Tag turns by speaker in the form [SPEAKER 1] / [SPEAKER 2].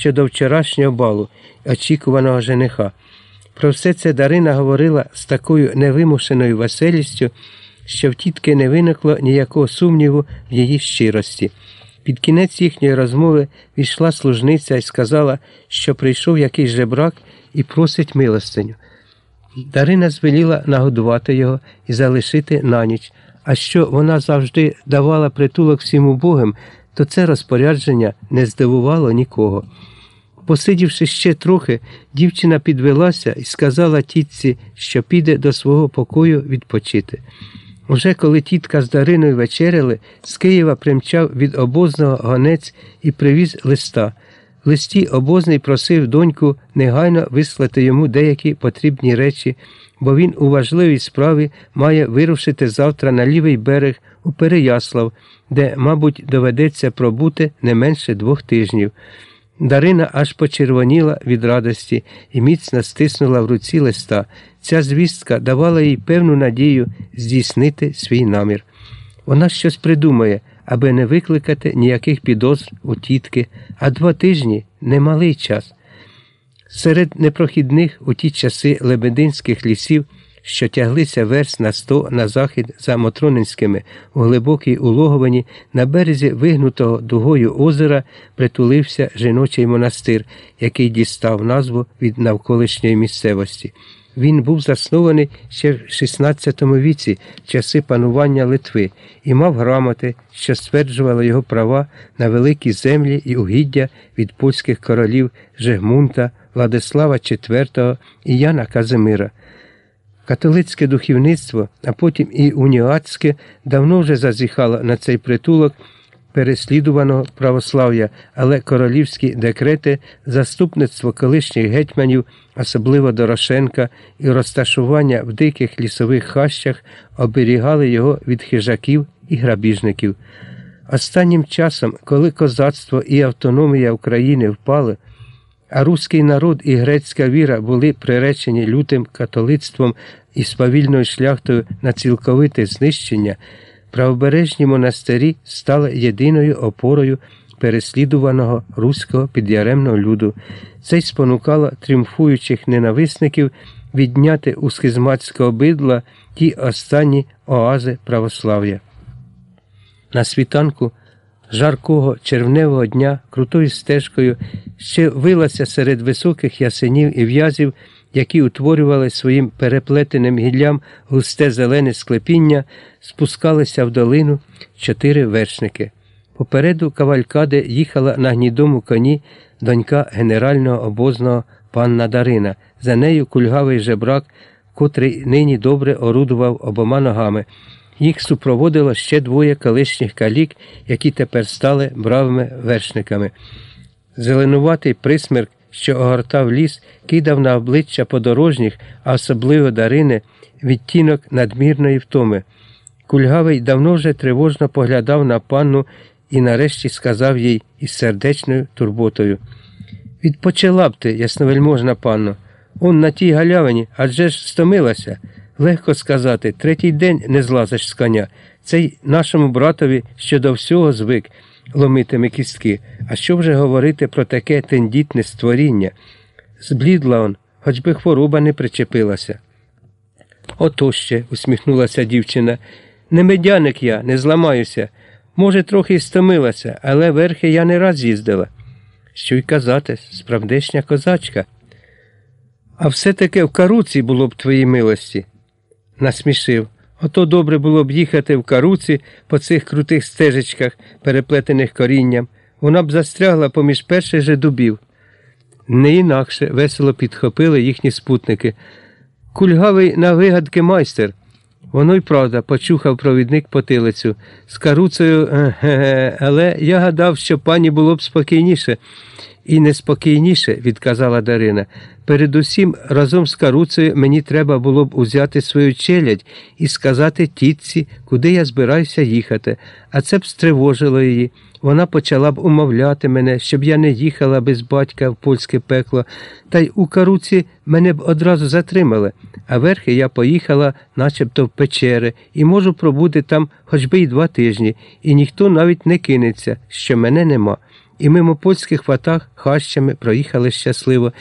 [SPEAKER 1] щодо вчорашнього балу, очікуваного жениха. Про все це Дарина говорила з такою невимушеною веселістю, що в тітки не виникло ніякого сумніву в її щирості. Під кінець їхньої розмови війшла служниця і сказала, що прийшов якийсь жебрак і просить милостиню. Дарина звеліла нагодувати його і залишити на ніч, а що вона завжди давала притулок всім убогим, то це розпорядження не здивувало нікого. Посидівши ще трохи, дівчина підвелася і сказала тітці, що піде до свого покою відпочити. Уже коли тітка з Дариною вечеряли, з Києва примчав від обозного гонець і привіз листа. В листі обозний просив доньку негайно вислати йому деякі потрібні речі, бо він у важливій справі має вирушити завтра на лівий берег у Переяслав, де, мабуть, доведеться пробути не менше двох тижнів. Дарина аж почервоніла від радості і міцно стиснула в руці листа. Ця звістка давала їй певну надію здійснити свій намір. Вона щось придумає, аби не викликати ніяких підозр у тітки, а два тижні немалий час. Серед непрохідних у ті часи лебединських лісів, що тяглися верст на сто на захід за Мотронинськими у глибокій улоговані, на березі вигнутого дугою озера притулився жіночий монастир, який дістав назву від навколишньої місцевості. Він був заснований ще в XVI віці, часи панування Литви, і мав грамоти, що стверджували його права на великі землі і угіддя від польських королів Жегмунта, Владислава IV і Яна Казимира. Католицьке духовництво, а потім і уніатське, давно вже зазіхало на цей притулок переслідуваного православ'я, але королівські декрети, заступництво колишніх гетьманів, особливо Дорошенка, і розташування в диких лісових хащах оберігали його від хижаків і грабіжників. Останнім часом, коли козацтво і автономія України впали, а руський народ і грецька віра були приречені лютим католицтвом і сповільною шляхтою на цілковите знищення, правобережні монастирі стали єдиною опорою переслідуваного руського підяремного люду. Це й спонукало тріумфуючих ненависників відняти у схизматського бидла ті останні оази православ'я. На світанку жаркого червневого дня крутою стежкою ще вилася серед високих ясенів і в'язів, які утворювали своїм переплетеним гіллям густе зелене склепіння, спускалися в долину чотири вершники. Попереду кавалькади їхала на гнідому коні донька генерального обозного панна Дарина, за нею кульгавий жебрак, котрий нині добре орудував обома ногами. Їх супроводило ще двоє колишніх калік, які тепер стали бравими вершниками. Зеленуватий присмерк, що огортав ліс, кидав на обличчя подорожніх, а особливо Дарини, відтінок надмірної втоми. Кульгавий давно вже тривожно поглядав на панну і нарешті сказав їй із сердечною турботою Відпочила б ти, ясновельможна панно, он на тій галявині адже ж стомилася. Легко сказати, третій день не злазиш з коня. Цей нашому братові що до всього звик ломитиме кістки. А що вже говорити про таке тендітне створіння? Зблідла он, хоч би хвороба не причепилася. Ото ще, усміхнулася дівчина. Не медяник я, не зламаюся. Може, трохи й стомилася, але верхи я не раз їздила. Що й казати, справдешня козачка. А все таки в каруці було б твоїй милості. Насмішив. Ото добре було б їхати в каруці по цих крутих стежечках, переплетених корінням. Вона б застрягла поміж перших же дубів. Не інакше весело підхопили їхні спутники. Кульгавий на вигадки майстер. Воно й правда, почухав провідник потилицю. З каруцею, але я гадав, що пані було б спокійніше. І неспокійніше, відказала Дарина. Передусім, разом з каруцею мені треба було б узяти свою челядь і сказати тітці, куди я збираюся їхати, а це б стривожило її. Вона почала б умовляти мене, щоб я не їхала без батька в польське пекло, та й у каруці мене б одразу затримали, а верхи я поїхала начебто в печери, і можу пробути там хоч би й два тижні, і ніхто навіть не кинеться, що мене нема. І мимо польських ватаг хащами проїхали щасливо